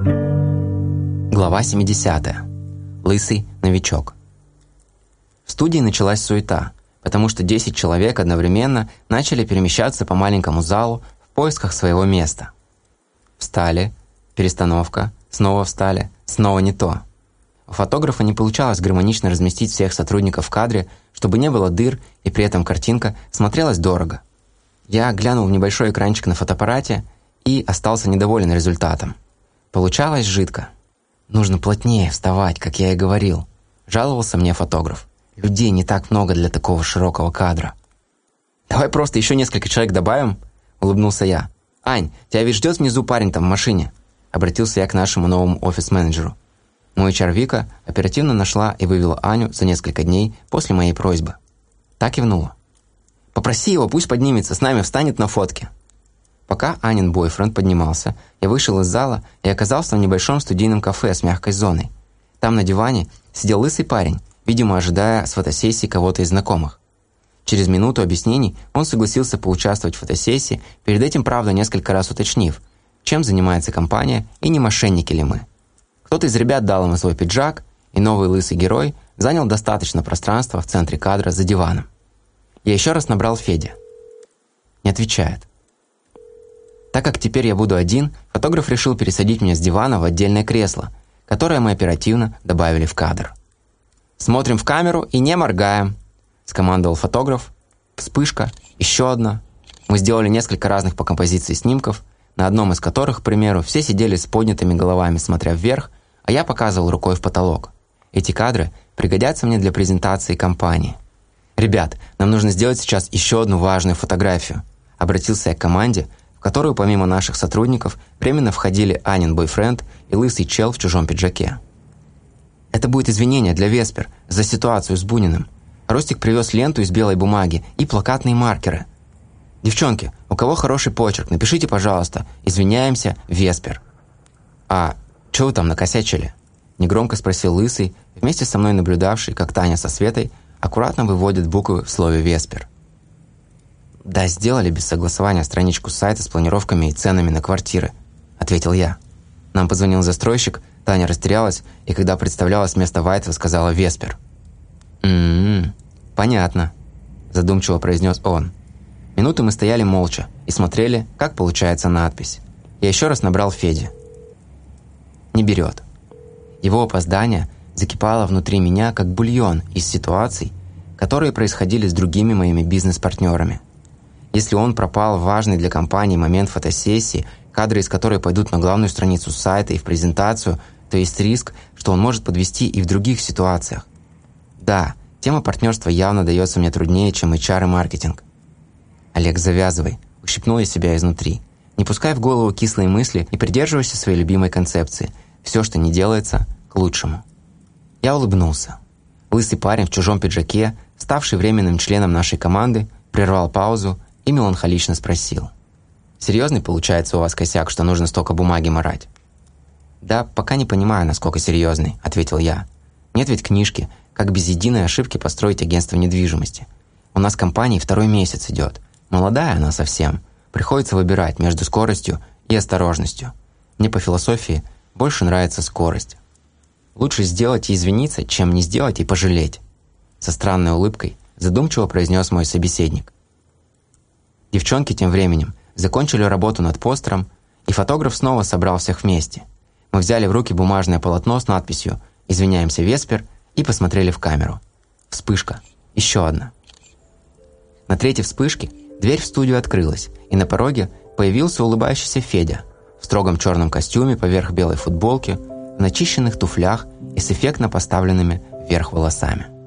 Глава 70. Лысый новичок. В студии началась суета, потому что 10 человек одновременно начали перемещаться по маленькому залу в поисках своего места. Встали, перестановка, снова встали, снова не то. У фотографа не получалось гармонично разместить всех сотрудников в кадре, чтобы не было дыр, и при этом картинка смотрелась дорого. Я глянул в небольшой экранчик на фотоаппарате и остался недоволен результатом. Получалось жидко. Нужно плотнее вставать, как я и говорил. Жаловался мне фотограф. Людей не так много для такого широкого кадра. «Давай просто еще несколько человек добавим», — улыбнулся я. «Ань, тебя ведь ждет внизу парень там в машине», — обратился я к нашему новому офис-менеджеру. Мой HR Вика оперативно нашла и вывела Аню за несколько дней после моей просьбы. Так и внула. «Попроси его, пусть поднимется, с нами встанет на фотке». Пока Анин бойфренд поднимался, я вышел из зала и оказался в небольшом студийном кафе с мягкой зоной. Там на диване сидел лысый парень, видимо, ожидая с фотосессии кого-то из знакомых. Через минуту объяснений он согласился поучаствовать в фотосессии, перед этим, правда, несколько раз уточнив, чем занимается компания и не мошенники ли мы. Кто-то из ребят дал ему свой пиджак, и новый лысый герой занял достаточно пространства в центре кадра за диваном. Я еще раз набрал Федя. Не отвечает. Так как теперь я буду один, фотограф решил пересадить меня с дивана в отдельное кресло, которое мы оперативно добавили в кадр. «Смотрим в камеру и не моргаем», – скомандовал фотограф. Вспышка, еще одна. Мы сделали несколько разных по композиции снимков, на одном из которых, к примеру, все сидели с поднятыми головами, смотря вверх, а я показывал рукой в потолок. Эти кадры пригодятся мне для презентации компании. «Ребят, нам нужно сделать сейчас еще одну важную фотографию», – обратился я к команде, в которую помимо наших сотрудников временно входили Анин бойфренд и лысый чел в чужом пиджаке. Это будет извинение для Веспер за ситуацию с Буниным. Ростик привез ленту из белой бумаги и плакатные маркеры. «Девчонки, у кого хороший почерк, напишите, пожалуйста. Извиняемся, Веспер». «А что вы там накосячили?» Негромко спросил Лысый, вместе со мной наблюдавший, как Таня со Светой аккуратно выводит буквы в слове «Веспер». «Да, сделали без согласования страничку сайта с планировками и ценами на квартиры», — ответил я. Нам позвонил застройщик, Таня растерялась, и когда представлялась вместо Вайтова, сказала «Веспер». «М-м-м, понятно», — задумчиво произнес он. Минуты мы стояли молча и смотрели, как получается надпись. Я еще раз набрал Феде. Не берет. Его опоздание закипало внутри меня, как бульон из ситуаций, которые происходили с другими моими бизнес-партнерами. Если он пропал в важный для компании момент фотосессии, кадры из которой пойдут на главную страницу сайта и в презентацию, то есть риск, что он может подвести и в других ситуациях. Да, тема партнерства явно дается мне труднее, чем HR и маркетинг. Олег, завязывай. Ущипнул я себя изнутри. Не пускай в голову кислые мысли и придерживайся своей любимой концепции. Все, что не делается, к лучшему. Я улыбнулся. Лысый парень в чужом пиджаке, ставший временным членом нашей команды, прервал паузу и меланхолично спросил. «Серьезный получается у вас косяк, что нужно столько бумаги морать?» «Да, пока не понимаю, насколько серьезный», — ответил я. «Нет ведь книжки, как без единой ошибки построить агентство недвижимости. У нас компания второй месяц идет. Молодая она совсем. Приходится выбирать между скоростью и осторожностью. Мне по философии больше нравится скорость. Лучше сделать и извиниться, чем не сделать и пожалеть». Со странной улыбкой задумчиво произнес мой собеседник. Девчонки тем временем закончили работу над постером, и фотограф снова собрал всех вместе. Мы взяли в руки бумажное полотно с надписью «Извиняемся, Веспер» и посмотрели в камеру. Вспышка. Еще одна. На третьей вспышке дверь в студию открылась, и на пороге появился улыбающийся Федя в строгом черном костюме поверх белой футболки, в начищенных туфлях и с эффектно поставленными вверх волосами.